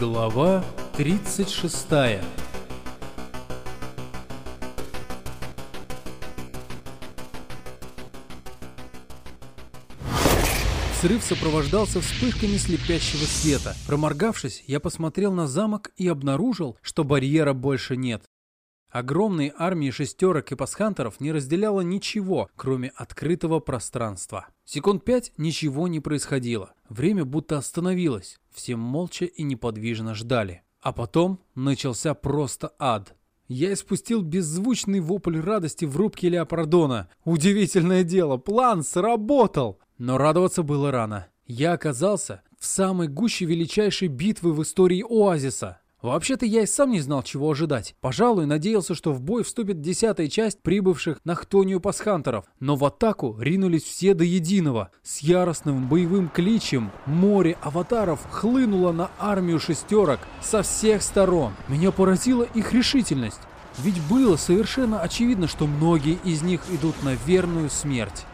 Глава 36 Взрыв сопровождался вспышками слепящего света. Проморгавшись, я посмотрел на замок и обнаружил, что барьера больше нет. Огромной армии шестерок и пасхантеров не разделяло ничего, кроме открытого пространства. Секунд пять ничего не происходило. Время будто остановилось. Все молча и неподвижно ждали. А потом начался просто ад. Я испустил беззвучный вопль радости в рубке Леопардона. Удивительное дело, план сработал! Но радоваться было рано. Я оказался в самой гуще величайшей битвы в истории Оазиса. Вообще-то я и сам не знал, чего ожидать. Пожалуй, надеялся, что в бой вступит десятая часть прибывших на Хтонию пасхантеров. Но в атаку ринулись все до единого. С яростным боевым кличем море аватаров хлынуло на армию шестерок со всех сторон. Меня поразила их решительность. Ведь было совершенно очевидно, что многие из них идут на верную смерть.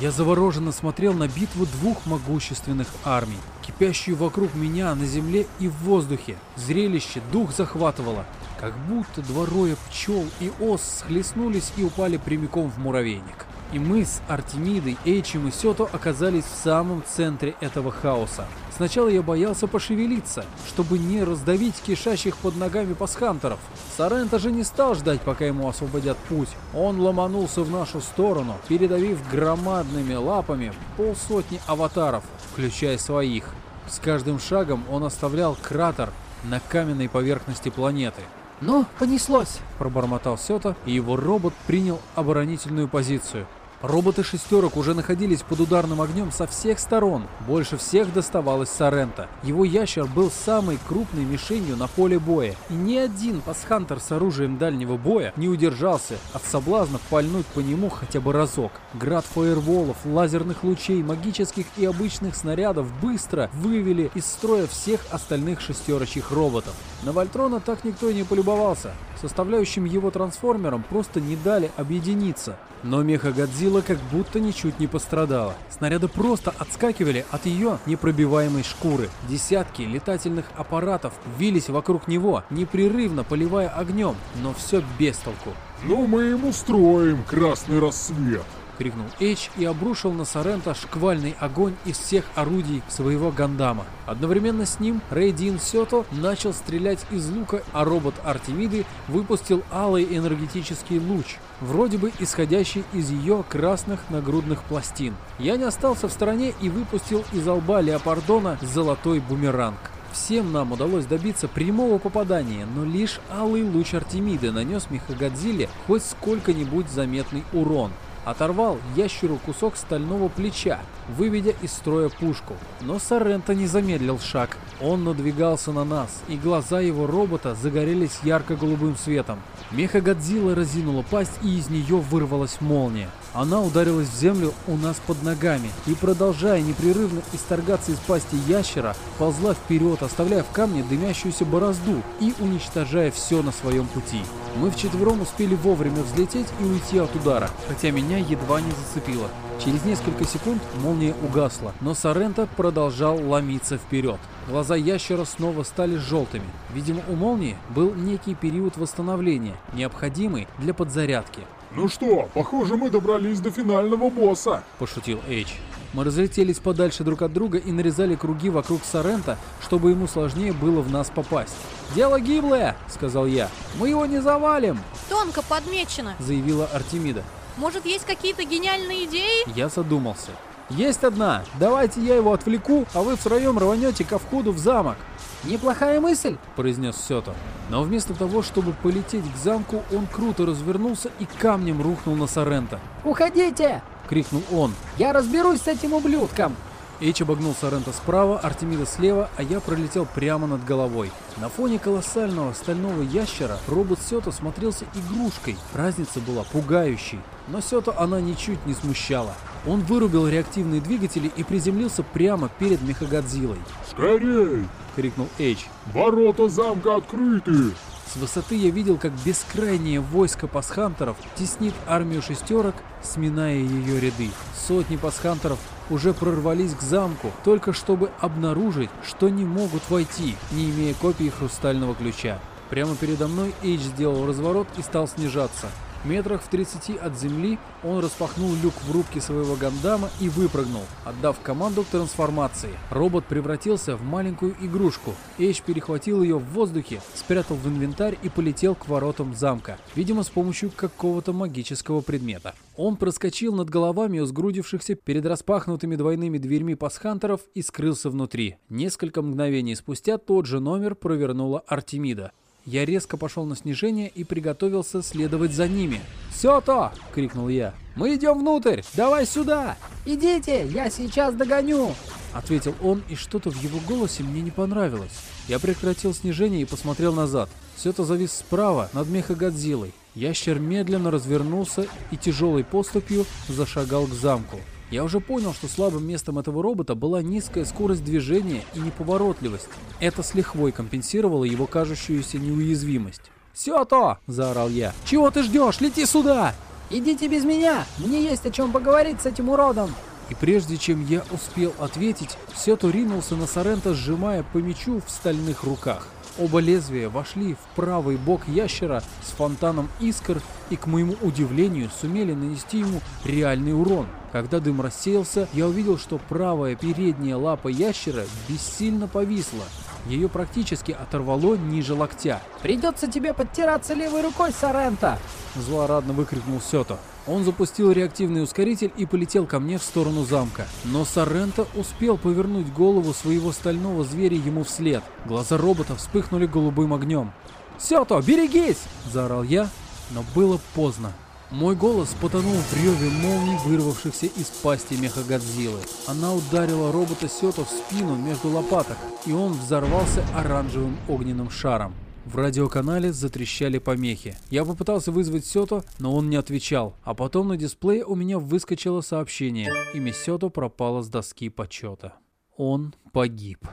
Я завороженно смотрел на битву двух могущественных армий, кипящую вокруг меня на земле и в воздухе. Зрелище дух захватывало, как будто два роя пчел и ос схлестнулись и упали прямиком в муравейник. И мы с Артемидой, Эйчем и Сето оказались в самом центре этого хаоса. Сначала я боялся пошевелиться, чтобы не раздавить кишащих под ногами пасхантеров. Сорента же не стал ждать, пока ему освободят путь. Он ломанулся в нашу сторону, передавив громадными лапами полсотни аватаров, включая своих. С каждым шагом он оставлял кратер на каменной поверхности планеты. «Ну, понеслось!» – пробормотал Сета, и его робот принял оборонительную позицию. Роботы шестерок уже находились под ударным огнем со всех сторон. Больше всех доставалось Сорента. Его ящер был самой крупной мишенью на поле боя. И ни один пасхантер с оружием дальнего боя не удержался от соблазна пальнуть по нему хотя бы разок. Град фаерволов, лазерных лучей, магических и обычных снарядов быстро вывели из строя всех остальных шестерочьих роботов. На Вольтрона так никто и не полюбовался. Составляющим его трансформерам просто не дали объединиться. Но меха Годзилла как будто ничуть не пострадала. Снаряды просто отскакивали от ее непробиваемой шкуры. Десятки летательных аппаратов вились вокруг него, непрерывно поливая огнем, но все без толку. «Ну мы ему строим красный рассвет!» — крикнул Эйч и обрушил на Сорента шквальный огонь из всех орудий своего Гандама. Одновременно с ним Рейдин Сето начал стрелять из лука, а робот Артемиды выпустил алый энергетический луч, вроде бы исходящий из ее красных нагрудных пластин. Я не остался в стороне и выпустил из лба Леопардона золотой бумеранг. Всем нам удалось добиться прямого попадания, но лишь алый луч Артемиды нанес Мехагадзиле хоть сколько-нибудь заметный урон оторвал ящеру кусок стального плеча, выведя из строя пушку. Но Соренто не замедлил шаг. Он надвигался на нас, и глаза его робота загорелись ярко-голубым светом. Меха Годзилла разинула пасть, и из нее вырвалась молния. Она ударилась в землю у нас под ногами и, продолжая непрерывно исторгаться из пасти ящера, ползла вперед, оставляя в камне дымящуюся борозду и уничтожая все на своем пути. Мы вчетвером успели вовремя взлететь и уйти от удара, хотя меня едва не зацепило. Через несколько секунд молния угасла, но Соренто продолжал ломиться вперед. Глаза ящера снова стали желтыми. Видимо, у молнии был некий период восстановления, необходимый для подзарядки. «Ну что, похоже, мы добрались до финального босса», – пошутил Эйч. Мы разлетелись подальше друг от друга и нарезали круги вокруг Сорента, чтобы ему сложнее было в нас попасть. «Дело гиблое», — сказал я. «Мы его не завалим!» «Тонко подмечено», — заявила Артемида. «Может, есть какие-то гениальные идеи?» Я задумался. «Есть одна. Давайте я его отвлеку, а вы втроем рванете ко входу в замок». «Неплохая мысль», — произнес Сето. Но вместо того, чтобы полететь к замку, он круто развернулся и камнем рухнул на Сорента. «Уходите!» — крикнул он. «Я разберусь с этим ублюдком!» Эйч обогнул Сорента справа, Артемида слева, а я пролетел прямо над головой. На фоне колоссального стального ящера робот Сёта смотрелся игрушкой. Разница была пугающей. Но Сёта она ничуть не смущала. Он вырубил реактивные двигатели и приземлился прямо перед Мехагадзилой. «Скорей!» — крикнул Эйч. «Ворота замка открыты!» С высоты я видел, как бескрайнее войско пасхантеров теснит армию шестерок, сминая ее ряды. Сотни пасхантеров уже прорвались к замку, только чтобы обнаружить, что не могут войти, не имея копии хрустального ключа. Прямо передо мной Эйч сделал разворот и стал снижаться. Метрах в 30 от земли он распахнул люк в рубке своего гандама и выпрыгнул, отдав команду к трансформации. Робот превратился в маленькую игрушку. Эйч перехватил ее в воздухе, спрятал в инвентарь и полетел к воротам замка, видимо с помощью какого-то магического предмета. Он проскочил над головами у сгрудившихся перед распахнутыми двойными дверьми пасхантеров и скрылся внутри. Несколько мгновений спустя тот же номер провернула Артемида. Я резко пошел на снижение и приготовился следовать за ними. «Все то!» — крикнул я. «Мы идем внутрь! Давай сюда!» Идите, я сейчас догоню. Ответил он, и что-то в его голосе мне не понравилось. Я прекратил снижение и посмотрел назад. Все это завис справа, над мехагодзиллой. Ящер медленно развернулся и тяжелой поступью зашагал к замку. Я уже понял, что слабым местом этого робота была низкая скорость движения и неповоротливость. Это с лихвой компенсировало его кажущуюся неуязвимость. «Все то!» – заорал я. «Чего ты ждешь? Лети сюда!» Идите без меня, мне есть о чем поговорить с этим уродом. И прежде чем я успел ответить, Сето ринулся на Сорента, сжимая по мечу в стальных руках. Оба лезвия вошли в правый бок ящера с фонтаном искр и, к моему удивлению, сумели нанести ему реальный урон. Когда дым рассеялся, я увидел, что правая передняя лапа ящера бессильно повисла. Ее практически оторвало ниже локтя. Придется тебе подтираться левой рукой, Сорента. Злорадно выкрикнул Сето. Он запустил реактивный ускоритель и полетел ко мне в сторону замка. Но Сорента успел повернуть голову своего стального зверя ему вслед. Глаза робота вспыхнули голубым огнем. «Сето, берегись!» – заорал я, но было поздно. Мой голос потонул в реве молний, вырвавшихся из пасти мехагодзиллы. Она ударила робота Сето в спину между лопаток, и он взорвался оранжевым огненным шаром. В радиоканале затрещали помехи. Я попытался вызвать Сето, но он не отвечал. А потом на дисплее у меня выскочило сообщение. Имя Сето пропало с доски почета. Он погиб.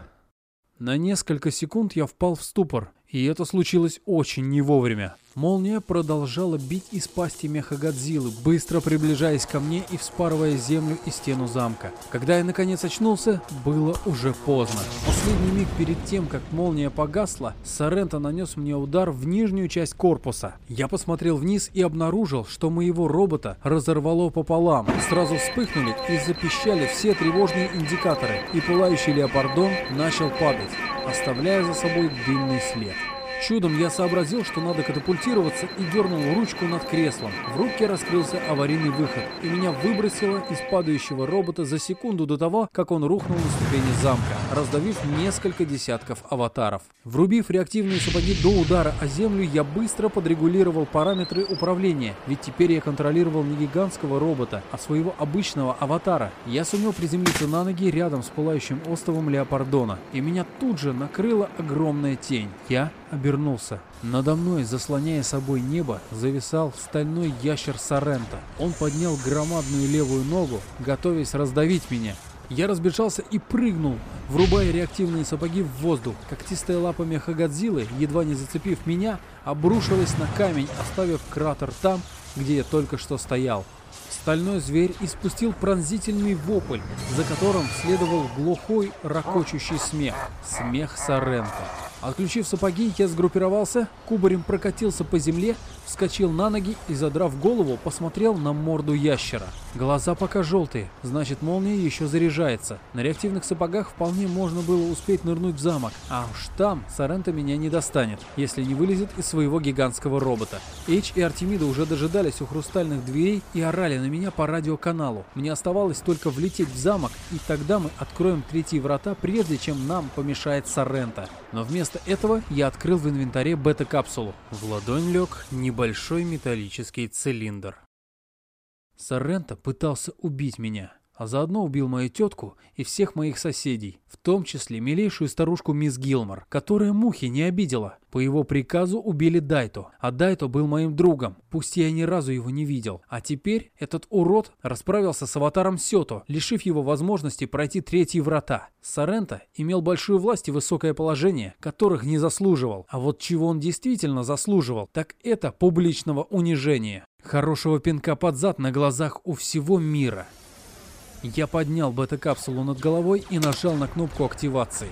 На несколько секунд я впал в ступор, и это случилось очень не вовремя. Молния продолжала бить из пасти мехагодзиллы, быстро приближаясь ко мне и вспарывая землю и стену замка. Когда я наконец очнулся, было уже поздно. Последний миг перед тем, как молния погасла, Соренто нанес мне удар в нижнюю часть корпуса. Я посмотрел вниз и обнаружил, что моего робота разорвало пополам. Сразу вспыхнули и запищали все тревожные индикаторы, и пылающий леопардон начал падать, оставляя за собой дымный след. Чудом я сообразил, что надо катапультироваться и дернул ручку над креслом. В рубке раскрылся аварийный выход, и меня выбросило из падающего робота за секунду до того, как он рухнул на ступени замка, раздавив несколько десятков аватаров. Врубив реактивные сапоги до удара о землю, я быстро подрегулировал параметры управления, ведь теперь я контролировал не гигантского робота, а своего обычного аватара. Я сумел приземлиться на ноги рядом с пылающим островом Леопардона, и меня тут же накрыла огромная тень. Я обернулся. Надо мной, заслоняя собой небо, зависал стальной ящер Сорента. Он поднял громадную левую ногу, готовясь раздавить меня. Я разбежался и прыгнул, врубая реактивные сапоги в воздух. Когтистая лапа мехагодзиллы, едва не зацепив меня, обрушилась на камень, оставив кратер там, где я только что стоял. Стальной зверь испустил пронзительный вопль, за которым следовал глухой, ракочущий смех. Смех Сорента. Отключив сапоги, я сгруппировался, кубарем прокатился по земле, вскочил на ноги и, задрав голову, посмотрел на морду ящера. Глаза пока желтые, значит молния еще заряжается. На реактивных сапогах вполне можно было успеть нырнуть в замок, а уж там Сорента меня не достанет, если не вылезет из своего гигантского робота. Эйч и Артемида уже дожидались у хрустальных дверей и орали на меня по радиоканалу. Мне оставалось только влететь в замок, и тогда мы откроем третьи врата, прежде чем нам помешает Сорента. Но вместо этого я открыл в инвентаре бета-капсулу. В ладонь лег небольшой металлический цилиндр. Сорента пытался убить меня. А заодно убил мою тетку и всех моих соседей, в том числе милейшую старушку мисс Гилмор, которая мухи не обидела. По его приказу убили Дайто, а Дайто был моим другом, пусть я ни разу его не видел. А теперь этот урод расправился с аватаром Сёто, лишив его возможности пройти третьи врата. Соренто имел большую власть и высокое положение, которых не заслуживал. А вот чего он действительно заслуживал, так это публичного унижения. Хорошего пинка под зад на глазах у всего мира. Я поднял бета-капсулу над головой и нажал на кнопку активации.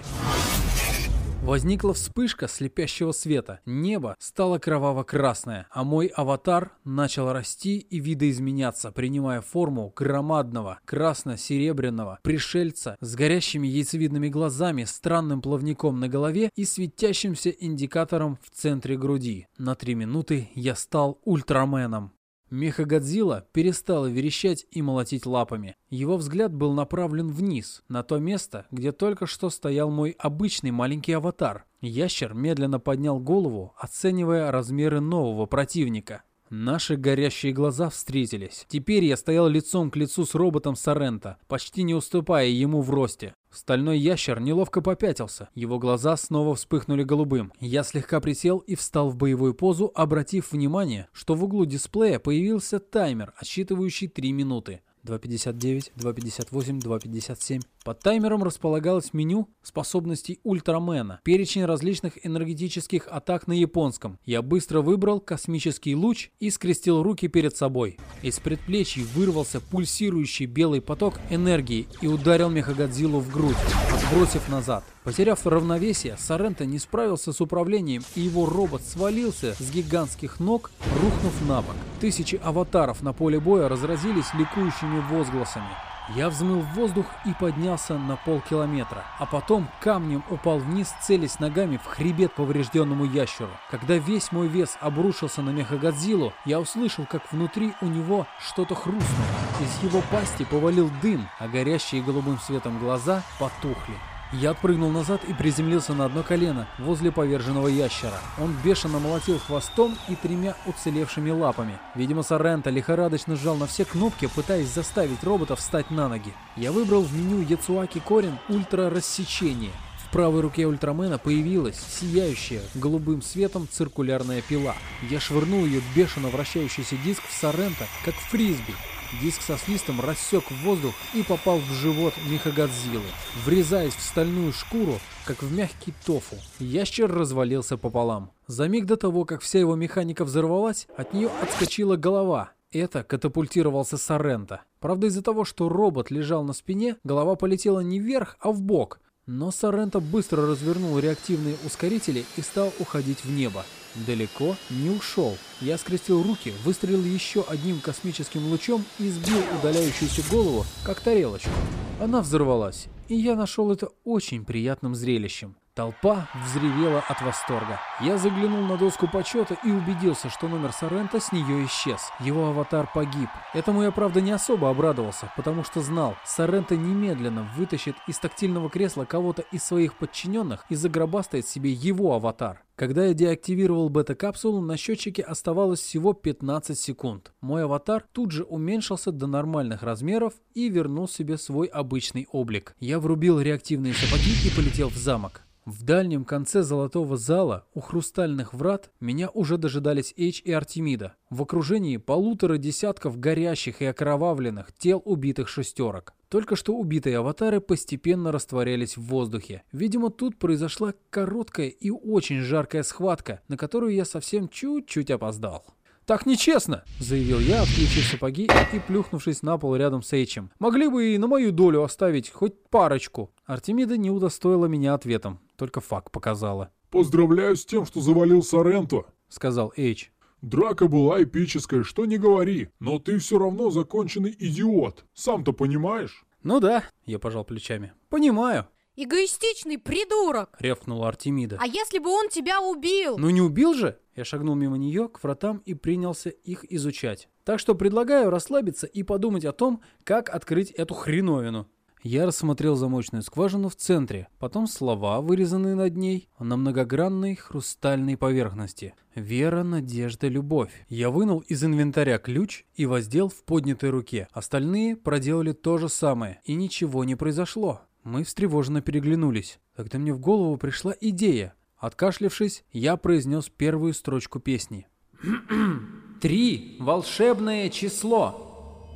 Возникла вспышка слепящего света. Небо стало кроваво-красное, а мой аватар начал расти и видоизменяться, принимая форму громадного красно-серебряного пришельца с горящими яйцевидными глазами, странным плавником на голове и светящимся индикатором в центре груди. На три минуты я стал ультраменом. Мехагодзилла перестала верещать и молотить лапами. Его взгляд был направлен вниз, на то место, где только что стоял мой обычный маленький аватар. Ящер медленно поднял голову, оценивая размеры нового противника. Наши горящие глаза встретились. Теперь я стоял лицом к лицу с роботом Сорента, почти не уступая ему в росте. Стальной ящер неловко попятился. Его глаза снова вспыхнули голубым. Я слегка присел и встал в боевую позу, обратив внимание, что в углу дисплея появился таймер, отсчитывающий 3 минуты. 2.59, 2.58, 2.57. Под таймером располагалось меню способностей Ультрамена, перечень различных энергетических атак на японском. Я быстро выбрал космический луч и скрестил руки перед собой. Из предплечий вырвался пульсирующий белый поток энергии и ударил Мехагодзиллу в грудь, отбросив назад. Потеряв равновесие, Соренто не справился с управлением, и его робот свалился с гигантских ног, рухнув на бок. Тысячи аватаров на поле боя разразились ликующими возгласами. Я взмыл в воздух и поднялся на полкилометра, а потом камнем упал вниз, целясь ногами в хребет поврежденному ящеру. Когда весь мой вес обрушился на Мехагодзиллу, я услышал, как внутри у него что-то хрустнуло. Из его пасти повалил дым, а горящие голубым светом глаза потухли. Я отпрыгнул назад и приземлился на одно колено возле поверженного ящера. Он бешено молотил хвостом и тремя уцелевшими лапами. Видимо, Соренто лихорадочно сжал на все кнопки, пытаясь заставить робота встать на ноги. Я выбрал в меню Яцуаки Корин ультра рассечение. В правой руке Ультрамена появилась сияющая голубым светом циркулярная пила. Я швырнул ее бешено вращающийся диск в Соренто, как фрисби. Диск со свистом рассек воздух и попал в живот Михагадзилы, врезаясь в стальную шкуру, как в мягкий тофу. Ящер развалился пополам. За миг до того, как вся его механика взорвалась, от нее отскочила голова. Это катапультировался Сорента. Правда, из-за того, что робот лежал на спине, голова полетела не вверх, а в бок. Но Сорента быстро развернул реактивные ускорители и стал уходить в небо. Далеко не ушел. Я скрестил руки, выстрелил еще одним космическим лучом и сбил удаляющуюся голову, как тарелочку. Она взорвалась, и я нашел это очень приятным зрелищем. Толпа взревела от восторга. Я заглянул на доску почета и убедился, что номер Сорента с нее исчез. Его аватар погиб. Этому я, правда, не особо обрадовался, потому что знал, Сорента немедленно вытащит из тактильного кресла кого-то из своих подчиненных и загробастает себе его аватар. Когда я деактивировал бета-капсулу, на счетчике оставалось всего 15 секунд. Мой аватар тут же уменьшился до нормальных размеров и вернул себе свой обычный облик. Я врубил реактивные сапоги и полетел в замок. В дальнем конце золотого зала у хрустальных врат меня уже дожидались Эйч и Артемида в окружении полутора десятков горящих и окровавленных тел убитых шестерок. Только что убитые аватары постепенно растворялись в воздухе. Видимо, тут произошла короткая и очень жаркая схватка, на которую я совсем чуть-чуть опоздал. «Так нечестно!» – заявил я, отключив сапоги и плюхнувшись на пол рядом с Эйчем. «Могли бы и на мою долю оставить хоть парочку». Артемида не удостоила меня ответом, только факт показала. «Поздравляю с тем, что завалил Соренто», — сказал Эйч. «Драка была эпическая, что не говори, но ты все равно законченный идиот. Сам-то понимаешь?» «Ну да», — я пожал плечами. «Понимаю». Эгоистичный придурок! Рявкнула Артемида. А если бы он тебя убил? Ну не убил же? Я шагнул мимо нее к вратам и принялся их изучать. Так что предлагаю расслабиться и подумать о том, как открыть эту хреновину. Я рассмотрел замочную скважину в центре, потом слова, вырезанные над ней, на многогранной хрустальной поверхности. Вера, надежда, любовь. Я вынул из инвентаря ключ и воздел в поднятой руке. Остальные проделали то же самое, и ничего не произошло. Мы встревоженно переглянулись. Тогда мне в голову пришла идея. Откашлявшись, я произнес первую строчку песни. «Три! Волшебное число!»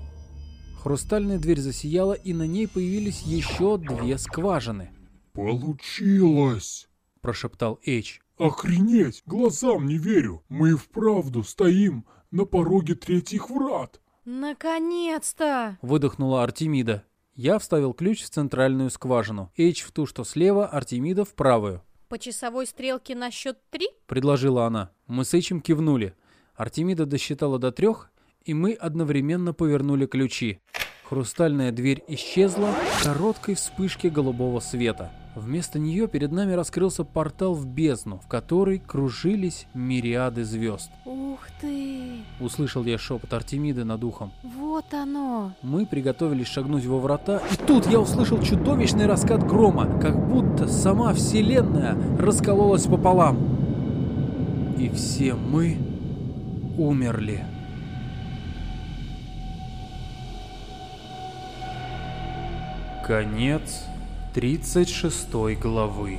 Хрустальная дверь засияла, и на ней появились еще две скважины. «Получилось!» – прошептал Эйч. «Охренеть! Глазам не верю! Мы и вправду стоим на пороге третьих врат!» Наконец-то! Выдохнула Артемида. Я вставил ключ в центральную скважину. Эйч в ту, что слева, Артемида в правую. По часовой стрелке на счет три? Предложила она. Мы с Эйчем кивнули. Артемида досчитала до трех, и мы одновременно повернули ключи. Хрустальная дверь исчезла в короткой вспышке голубого света. Вместо нее перед нами раскрылся портал в бездну, в которой кружились мириады звезд. Ух ты! Услышал я шепот Артемиды над ухом. Вот оно! Мы приготовились шагнуть во врата, и тут я услышал чудовищный раскат грома, как будто сама Вселенная раскололась пополам. И все мы умерли. Конец 36 главы.